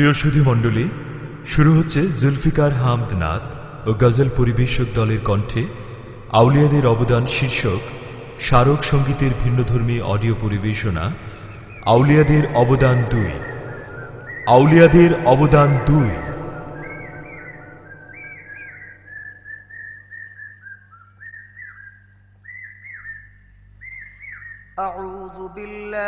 প্রিয় সুধী মণ্ডলী, শুরু হচ্ছে জুলফিকার হামদ নাথ ও গজল পরিবেশক দলের কণ্ঠে আউলিয়াদের অবদান শীর্ষক স্মারক সঙ্গীতের ভিন্নধর্মী অডিও পরিবেশনা, আউলিয়াদের অবদান দুই। আউলিয়াদের অবদান দুই।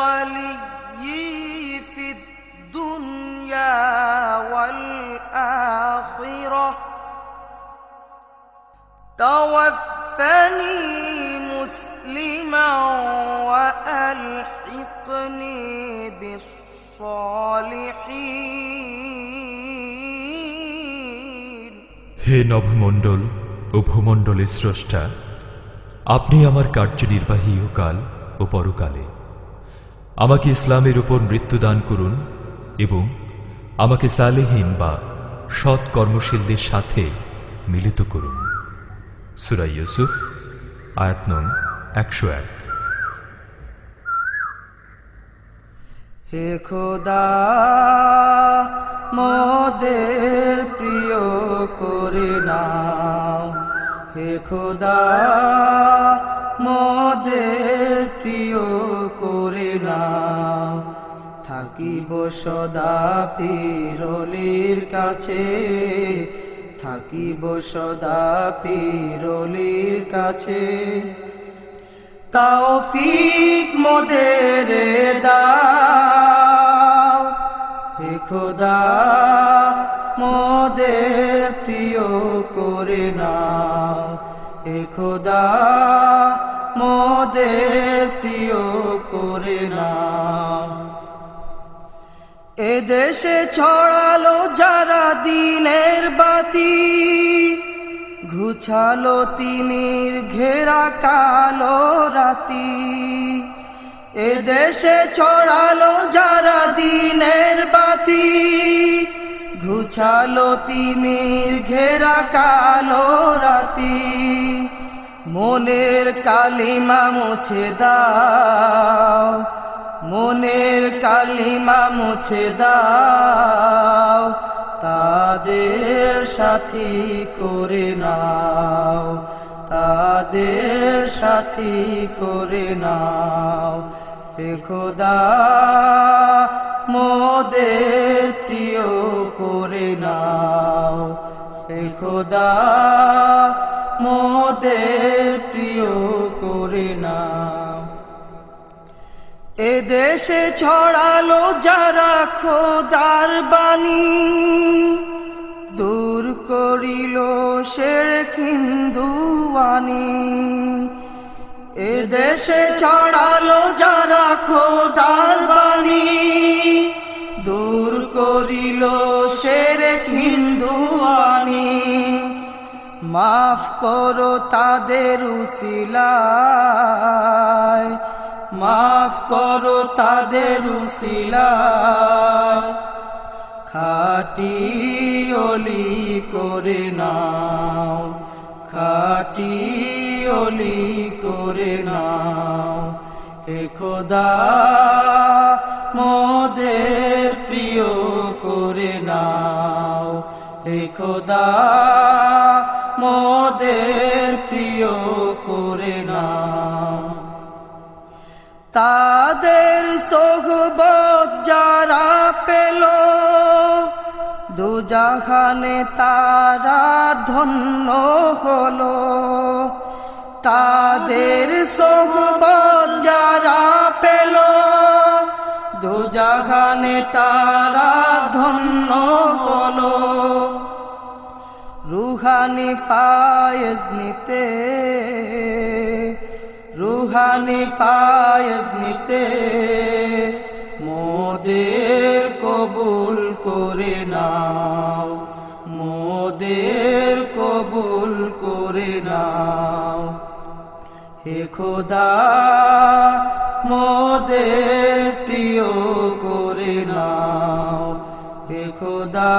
وليي في الدنيا والآخرة توفني مسلما وألحقني بالصالحين হে নভমণ্ডল ও ভূমণ্ডলের স্রষ্টা আপনি আমার কার্যনির্বাহী ও কাল ও পরকালে আমাকে ইসলামের উপর মৃত্যুদান করুন এবং আমাকে সালেহীন বা সৎ কর্মশীলদের সাথে মিলিত করুন। সুরাই ইউসুফ, আয়াত একশো এক। হে খোদা, মোদের প্রিয় করে নাও। হে খোদা, মোদের প্রিয় থাকিব সদা পিরলির কাছে, থাকিব সদা পিরলির কাছে। তৌফিক মোদের দাও, হে খোদা মোদের প্রিয় করে নাও। হে খোদা মোদের প্রিয় এদেশে ছড়ালো যারা দিনের বাতি, ঘুছালো তিমির ঘেরা কালো রাতি। এদেশে ছড়ালো যারা দিনের বাতি, ঘুছালো তিমির ঘেরা কালো রাতি। মনের কালিমা মুছে দাও মনের কালিমা মুছে দাও, তাদের সাথী করে নাও, তাদের সাথী করে নাও। হে খোদা, মোদের প্রিয় করে নাও। হে খোদা, মোদের এদেশে ছড়ালো যারা খোদার বাণী। দূর করিল শের খিন্দুয়ানি এদেশে ছড়ালো যারা খোদার বাণী। দূর করিল শের হিন্দুয়ানি মাফ করো তাদের উসিলায়। মাফ করো তাদের উসিলায় খাটি অলি করে নাও, খাটি অলি করে নাও। হে খোদা, মোদের প্রিয় করে নাও। হে খোদা, মোদের প্রিয় তাদের সোহবত যারা পেল, দুজাহানে তারা ধন্য হলো। তাদের সোহবত যারা পেল, দুজাহানে তারা ধন্য হলো। রুহানি ফায়েজ নিতে রুহানি ফায়েজ নিতে মোদের কবুল করে নাও, মোদের কবুল করে নাও। হে খোদা, মোদের প্রিয় করে নাও। হে খোদা,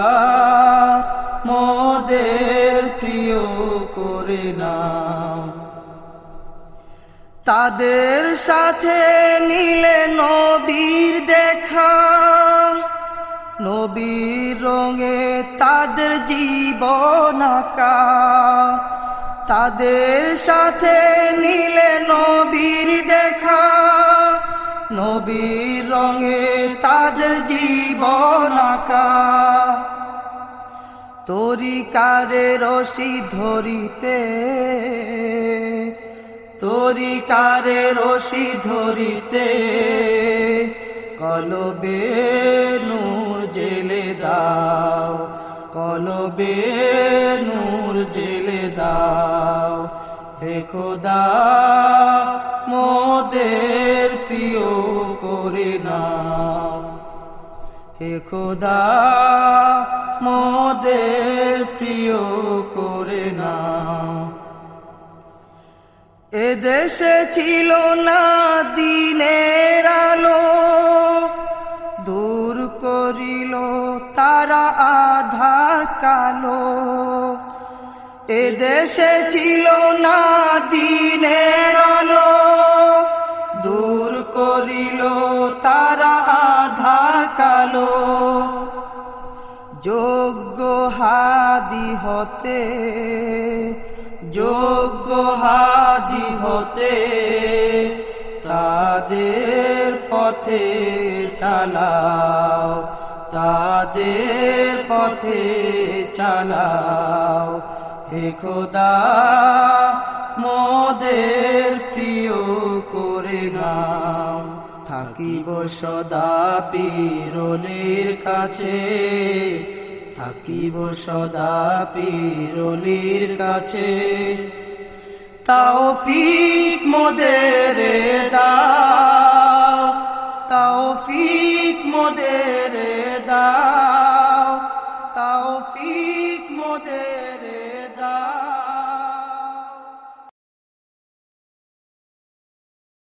মোদের প্রিয় করে নাও। তাদের সাথে নীলে নবীর দেখা। নবীর রঙে তাদের জীবন আঁকা। তাদের সাথে নীলে নবীর দেখা। নবীর রঙে তাদের জীবন আঁকা। তরিকারে রশি ধরিতে তরিকারে রশি ধরিতে, কলবে নূর জেলে দাও, কলবে নূর জেলে দাও। হে খোদা, মোদের প্রিয় করে নাও। হে খোদা, মোদের প্রিয় এদেশে ছিল না দিনের আলো। দূর করিল তারা আধার কালো। এদেশে ছিল না দিনের আলো। দূর করিল তারা আধার কালো। যোগ্য হাদি হতে, যোগ্য হাদি হতে তাদের পথে চালাও, তাদের পথে চালাও। হে খোদা, মোদের প্রিয় করে নাও। থাকিব সদা পিরলির কাছে, থাকিব সদা পিরলির কাছে। তাও ফিক মোদের দাও